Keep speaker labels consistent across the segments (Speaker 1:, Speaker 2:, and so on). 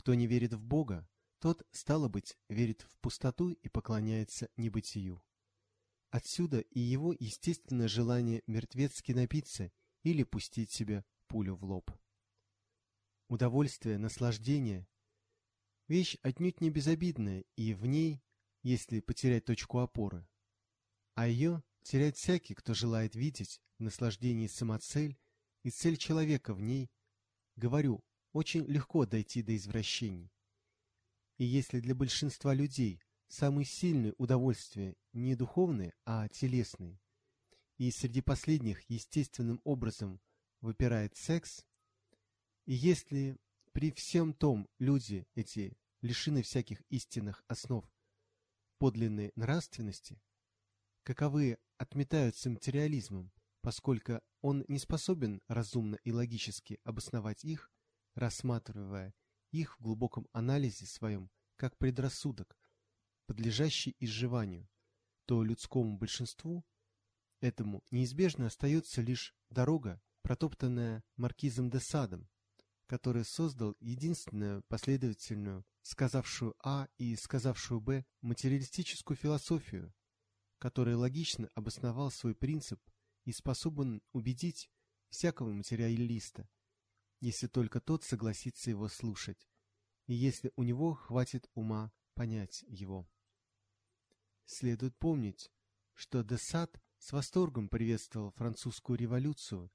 Speaker 1: Кто не верит в Бога, тот, стало быть, верит в пустоту и поклоняется небытию. Отсюда и его естественное желание мертвецки напиться или пустить себе пулю в лоб. Удовольствие, наслаждение – вещь отнюдь не безобидная, и в ней, если потерять точку опоры, а ее теряет всякий, кто желает видеть в наслаждении самоцель и цель человека в ней, говорю, очень легко дойти до извращений. И если для большинства людей самые сильные удовольствия не духовные, а телесные, и среди последних естественным образом выпирает секс, и если при всем том люди эти лишены всяких истинных основ подлинной нравственности, каковы отметаются материализмом, поскольку он не способен разумно и логически обосновать их, рассматривая их в глубоком анализе своем как предрассудок, подлежащий изживанию, то людскому большинству этому неизбежно остается лишь дорога, протоптанная маркизом де Садом, который создал единственную последовательную, сказавшую А и сказавшую Б, материалистическую философию, который логично обосновал свой принцип и способен убедить всякого материалиста, если только тот согласится его слушать, и если у него хватит ума понять его. Следует помнить, что Десад с восторгом приветствовал французскую революцию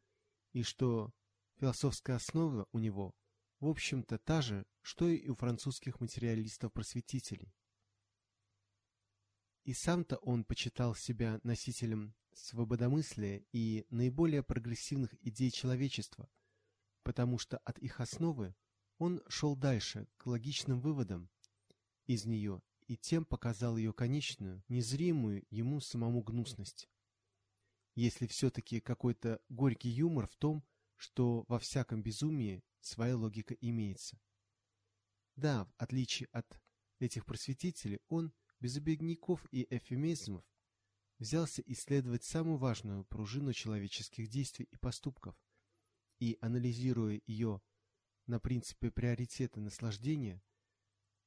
Speaker 1: и что философская основа у него, в общем-то, та же, что и у французских материалистов-просветителей. И сам-то он почитал себя носителем свободомыслия и наиболее прогрессивных идей человечества, потому что от их основы он шел дальше, к логичным выводам из нее, и тем показал ее конечную, незримую ему самому гнусность. Если все-таки какой-то горький юмор в том, что во всяком безумии своя логика имеется. Да, в отличие от этих просветителей, он – без обедняков и эфемизмов, взялся исследовать самую важную пружину человеческих действий и поступков, и, анализируя ее на принципе приоритета наслаждения,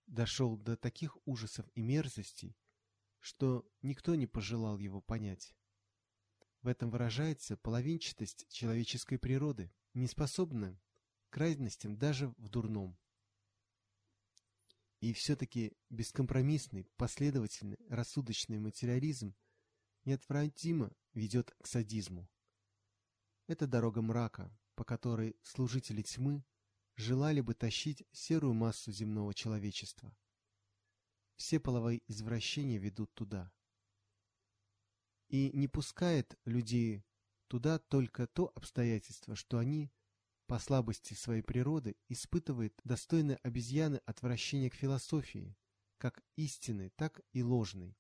Speaker 1: дошел до таких ужасов и мерзостей, что никто не пожелал его понять. В этом выражается половинчатость человеческой природы, неспособная к крайностям даже в дурном. И все-таки бескомпромиссный, последовательный, рассудочный материализм неотвратимо ведет к садизму. Это дорога мрака, по которой служители тьмы желали бы тащить серую массу земного человечества. Все половые извращения ведут туда. И не пускает людей туда только то обстоятельство, что они по слабости своей природы испытывает достойное обезьяны отвращение к философии, как истинной, так и ложной,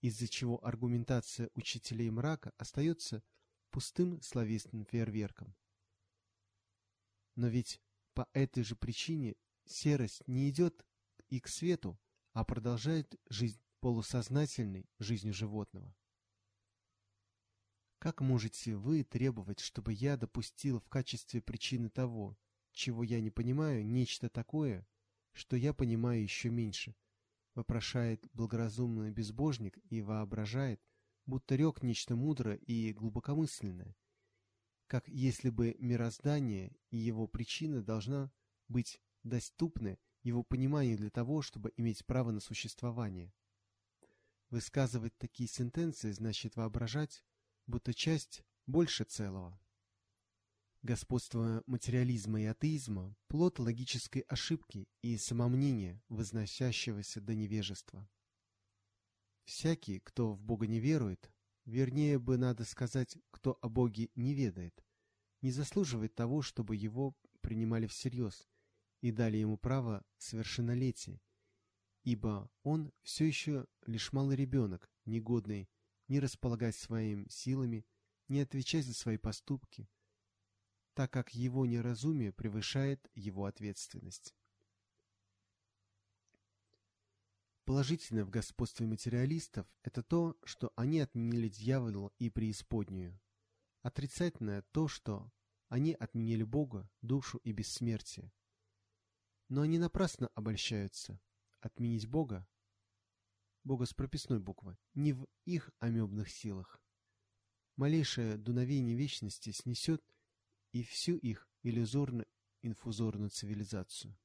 Speaker 1: из-за чего аргументация учителей мрака остается пустым словесным фейерверком. Но ведь по этой же причине серость не идет и к свету, а продолжает жизнь полусознательной жизнью животного. Как можете вы требовать, чтобы я допустил в качестве причины того, чего я не понимаю, нечто такое, что я понимаю еще меньше? Вопрошает благоразумный безбожник и воображает, будто рек нечто мудрое и глубокомысленное, как если бы мироздание и его причина должна быть доступны его пониманию для того, чтобы иметь право на существование. Высказывать такие сентенции значит воображать, будто часть больше целого. Господство материализма и атеизма – плод логической ошибки и самомнения, возносящегося до невежества. Всякий, кто в Бога не верует, вернее бы надо сказать, кто о Боге не ведает, не заслуживает того, чтобы его принимали всерьез и дали ему право совершеннолетия, ибо он все еще лишь малый ребенок, негодный не располагать своими силами, не отвечать за свои поступки, так как его неразумие превышает его ответственность. Положительное в господстве материалистов – это то, что они отменили дьявола и преисподнюю. Отрицательное – то, что они отменили Бога, душу и бессмертие. Но они напрасно обольщаются. Отменить Бога, Бога с прописной буквы, не в их амебных силах. Малейшее дуновение вечности снесет и всю их иллюзорно-инфузорную цивилизацию.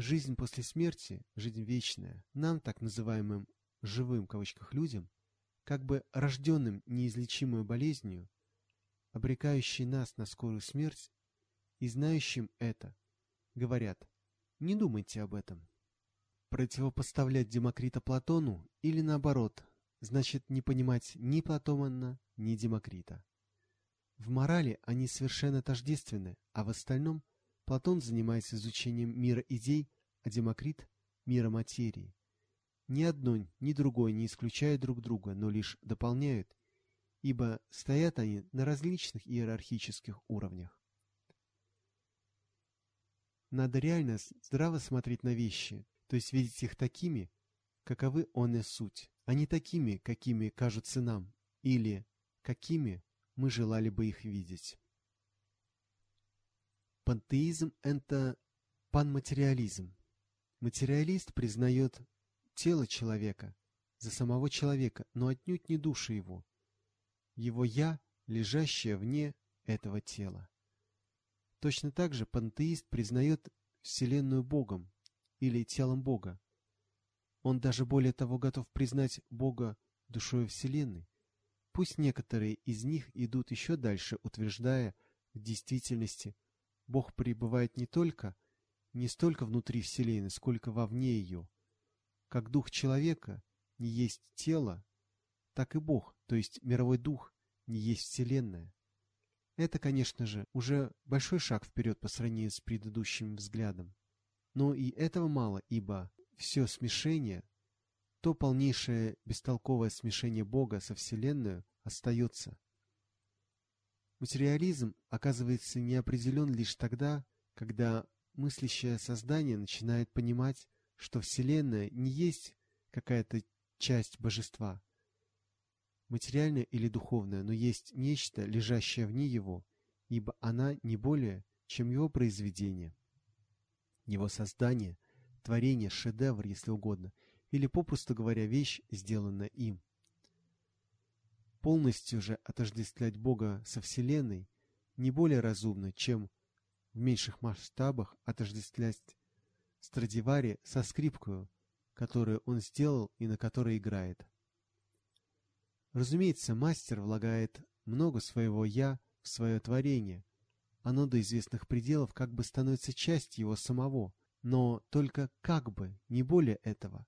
Speaker 1: Жизнь после смерти, жизнь вечная, нам, так называемым «живым» кавычках людям, как бы рожденным неизлечимой болезнью, обрекающей нас на скорую смерть, и знающим это, говорят, не думайте об этом. Противопоставлять Демокрита Платону или наоборот, значит не понимать ни Платона, ни Демокрита. В морали они совершенно тождественны, а в остальном Платон занимается изучением мира идей, а Демокрит – мира материи. Ни одно, ни другое не исключают друг друга, но лишь дополняют, ибо стоят они на различных иерархических уровнях. Надо реально здраво смотреть на вещи, то есть видеть их такими, каковы он и суть, а не такими, какими кажутся нам, или какими мы желали бы их видеть. Пантеизм – это панматериализм. Материалист признает тело человека за самого человека, но отнюдь не души его. Его «я», лежащее вне этого тела. Точно так же пантеист признает Вселенную Богом или телом Бога. Он даже более того готов признать Бога душой Вселенной. Пусть некоторые из них идут еще дальше, утверждая в действительности Бог пребывает не только, не столько внутри Вселенной, сколько вовне ее. Как дух человека не есть тело, так и Бог, то есть мировой дух, не есть Вселенная. Это, конечно же, уже большой шаг вперед по сравнению с предыдущим взглядом. Но и этого мало, ибо все смешение, то полнейшее бестолковое смешение Бога со Вселенной остается. Материализм оказывается неопределен лишь тогда, когда мыслящее создание начинает понимать, что Вселенная не есть какая-то часть божества, материальное или духовное, но есть нечто, лежащее вне его, ибо она не более, чем его произведение. Его создание, творение, шедевр, если угодно, или, попросту говоря, вещь, сделанная им. Полностью же отождествлять Бога со Вселенной не более разумно, чем в меньших масштабах отождествлять Страдивари со скрипкою, которую он сделал и на которой играет. Разумеется, мастер влагает много своего «я» в свое творение. Оно до известных пределов как бы становится частью его самого, но только как бы, не более этого.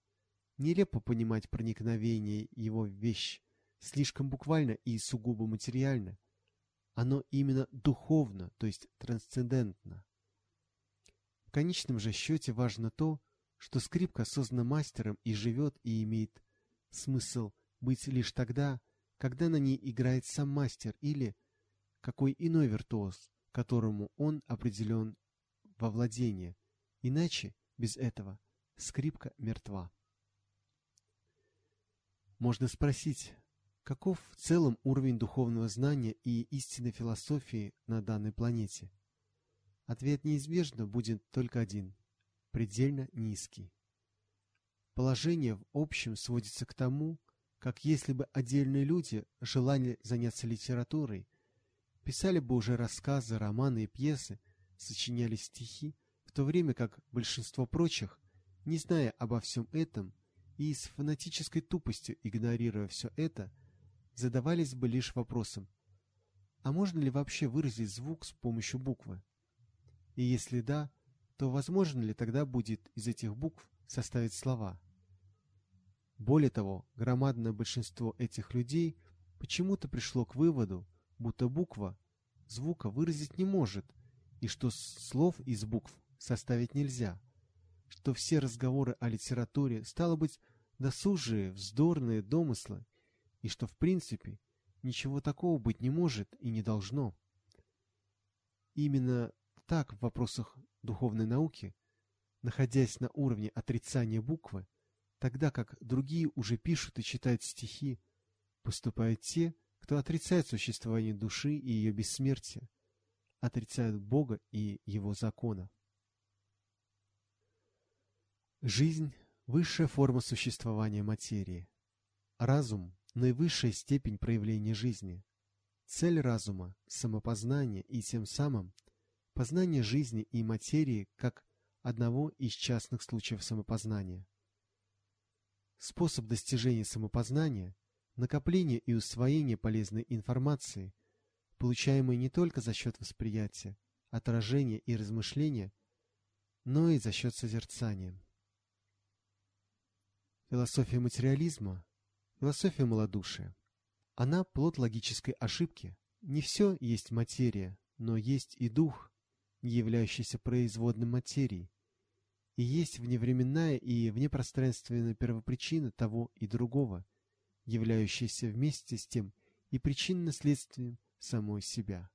Speaker 1: Нелепо понимать проникновение его в вещь, слишком буквально и сугубо материально. Оно именно духовно, то есть трансцендентно. В конечном же счете важно то, что скрипка создана мастером и живет и имеет смысл быть лишь тогда, когда на ней играет сам мастер или какой иной виртуоз, которому он определен во владение. Иначе, без этого, скрипка мертва. Можно спросить, каков в целом уровень духовного знания и истинной философии на данной планете? Ответ неизбежно будет только один – предельно низкий. Положение в общем сводится к тому, как если бы отдельные люди желали заняться литературой, писали бы уже рассказы, романы и пьесы, сочиняли стихи, в то время как большинство прочих, не зная обо всем этом и с фанатической тупостью игнорируя все это, задавались бы лишь вопросом, а можно ли вообще выразить звук с помощью буквы? И если да, то возможно ли тогда будет из этих букв составить слова? Более того, громадное большинство этих людей почему-то пришло к выводу, будто буква звука выразить не может, и что слов из букв составить нельзя, что все разговоры о литературе стало быть досужие, вздорные домыслы, и что в принципе ничего такого быть не может и не должно. Именно так в вопросах духовной науки, находясь на уровне отрицания буквы, тогда как другие уже пишут и читают стихи, поступают те, кто отрицает существование души и ее бессмертие. отрицают Бога и Его законов. Жизнь – высшая форма существования материи. Разум – наивысшая степень проявления жизни. Цель разума – самопознание и тем самым познание жизни и материи как одного из частных случаев самопознания. Способ достижения самопознания – накопление и усвоение полезной информации, получаемой не только за счет восприятия, отражения и размышления, но и за счет созерцания. Философия материализма – философия малодушия. Она – плод логической ошибки. Не все есть материя, но есть и дух, являющийся производным материи, и есть вневременная и внепространственная первопричина того и другого, являющаяся вместе с тем и причинно-следствием самой себя.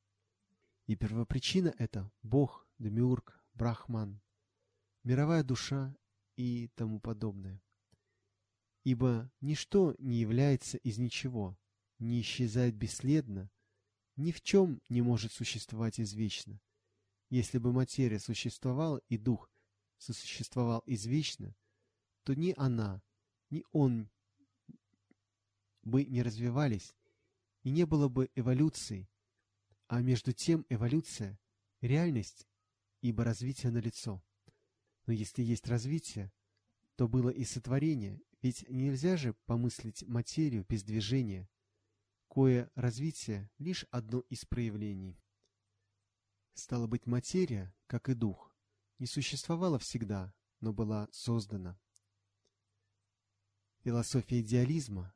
Speaker 1: И первопричина – это Бог, Демиург, Брахман, мировая душа и тому подобное ибо ничто не является из ничего, не исчезает бесследно, ни в чем не может существовать извечно. Если бы материя существовала и дух сосуществовал извечно, то ни она, ни он бы не развивались, и не было бы эволюции, а между тем эволюция – реальность, ибо развитие налицо. Но если есть развитие, то было и сотворение, ведь нельзя же помыслить материю без движения, кое развитие — лишь одно из проявлений. Стало быть, материя, как и дух, не существовала всегда, но была создана. Философия идеализма,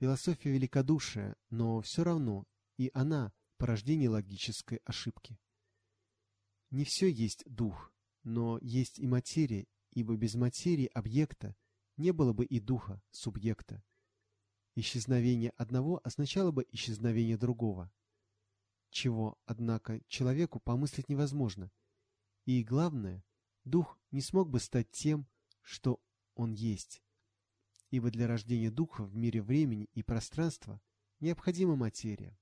Speaker 1: философия великодушия, но все равно и она — порождение логической ошибки. Не все есть дух, но есть и материя, ибо без материи объекта не было бы и духа, субъекта. Исчезновение одного означало бы исчезновение другого, чего, однако, человеку помыслить невозможно. И главное, дух не смог бы стать тем, что он есть, ибо для рождения духа в мире времени и пространства необходима материя.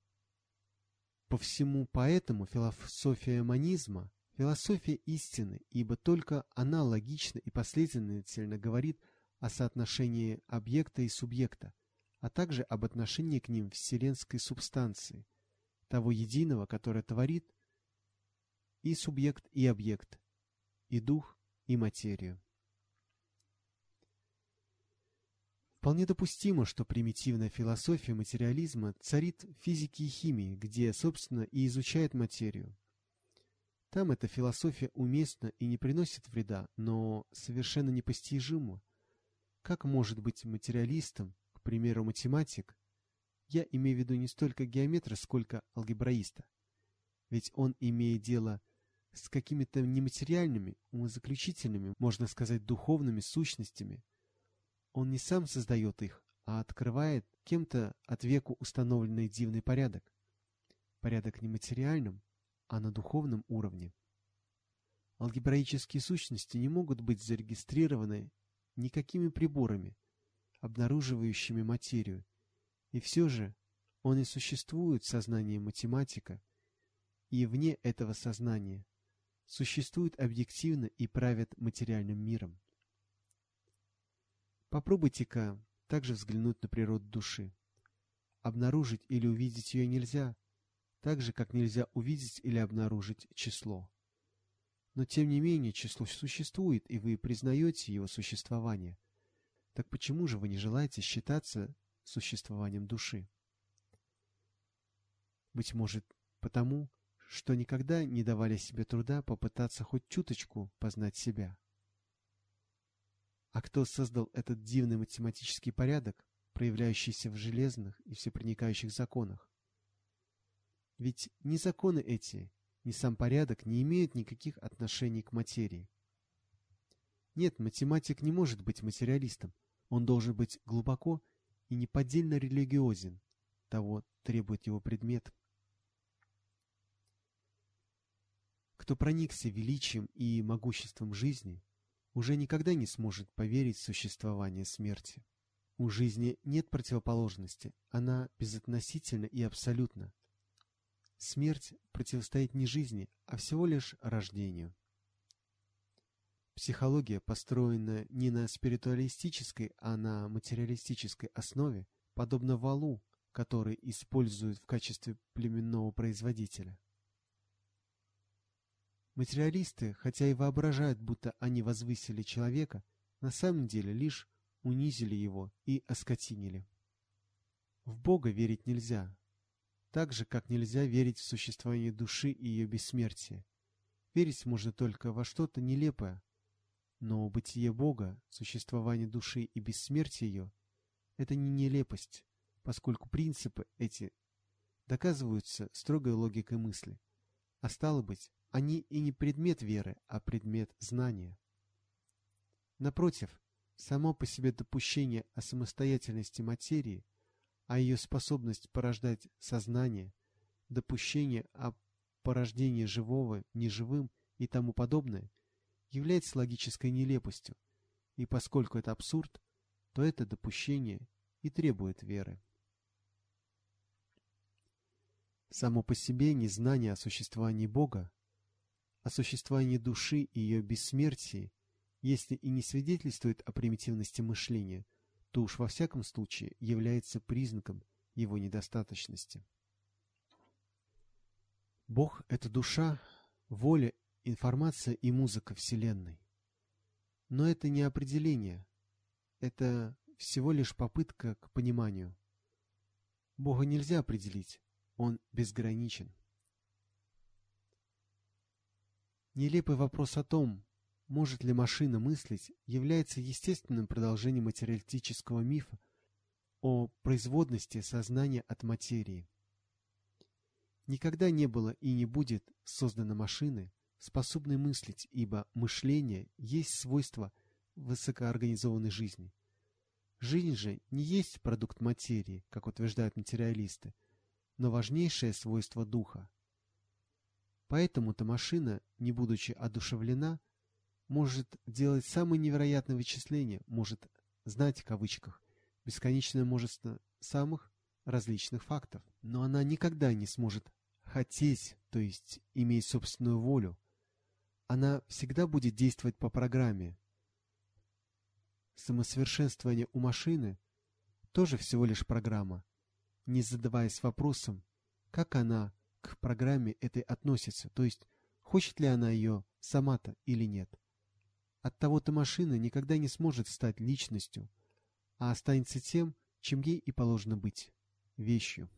Speaker 1: По всему поэтому философия манизма – философия истины, ибо только она логично и последовательно говорит о соотношении объекта и субъекта, а также об отношении к ним вселенской субстанции, того единого, которое творит и субъект, и объект, и дух, и материю. Вполне допустимо, что примитивная философия материализма царит в физике и химии, где, собственно, и изучает материю. Там эта философия уместна и не приносит вреда, но совершенно непостижима, как может быть материалистом, к примеру, математик? Я имею в виду не столько геометра, сколько алгебраиста. Ведь он имеет дело с какими-то нематериальными, умозаключительными, можно сказать, духовными сущностями. Он не сам создает их, а открывает кем-то от веку установленный дивный порядок. Порядок не материальным, а на духовном уровне. Алгебраические сущности не могут быть зарегистрированы никакими приборами, обнаруживающими материю, и все же он и существует в математика, и вне этого сознания существует объективно и правит материальным миром. Попробуйте-ка также взглянуть на природу души. Обнаружить или увидеть ее нельзя, так же, как нельзя увидеть или обнаружить число. Но тем не менее число существует, и вы признаете его существование. Так почему же вы не желаете считаться существованием души? Быть может, потому, что никогда не давали себе труда попытаться хоть чуточку познать себя. А кто создал этот дивный математический порядок, проявляющийся в железных и всепроникающих законах? Ведь не законы эти, ни сам порядок не имеют никаких отношений к материи. Нет, математик не может быть материалистом. Он должен быть глубоко и неподдельно религиозен. Того требует его предмет. Кто проникся величием и могуществом жизни, уже никогда не сможет поверить в существование смерти. У жизни нет противоположности, она безотносительна и абсолютна. Смерть противостоит не жизни, а всего лишь рождению. Психология, построенная не на спиритуалистической, а на материалистической основе, подобна валу, который используют в качестве племенного производителя. Материалисты, хотя и воображают, будто они возвысили человека, на самом деле лишь унизили его и оскотинили. В Бога верить нельзя, так же, как нельзя верить в существование души и ее бессмертие. Верить можно только во что-то нелепое, но бытие Бога, существование души и бессмертие ее – это не нелепость, поскольку принципы эти доказываются строгой логикой мысли, а стало быть, они и не предмет веры, а предмет знания. Напротив, само по себе допущение о самостоятельности материи, а ее способность порождать сознание, допущение о порождении живого неживым и тому подобное, является логической нелепостью, и поскольку это абсурд, то это допущение и требует веры. Само по себе незнание о существовании Бога о существовании души и ее бессмертии, если и не свидетельствует о примитивности мышления, то уж во всяком случае является признаком его недостаточности. Бог — это душа, воля, информация и музыка Вселенной. Но это не определение, это всего лишь попытка к пониманию. Бога нельзя определить, Он безграничен. Нелепый вопрос о том, может ли машина мыслить, является естественным продолжением материалистического мифа о производности сознания от материи. Никогда не было и не будет создано машины, способной мыслить, ибо мышление есть свойство высокоорганизованной жизни. Жизнь же не есть продукт материи, как утверждают материалисты, но важнейшее свойство духа. Поэтому-то машина, не будучи одушевлена, может делать самые невероятные вычисления, может знать, в кавычках, бесконечное множество самых различных фактов. Но она никогда не сможет хотеть, то есть иметь собственную волю. Она всегда будет действовать по программе. Самосовершенствование у машины тоже всего лишь программа, не задаваясь вопросом, как она к программе этой относится, то есть хочет ли она ее сама-то или нет. От того-то машина никогда не сможет стать личностью, а останется тем, чем ей и положено быть – вещью.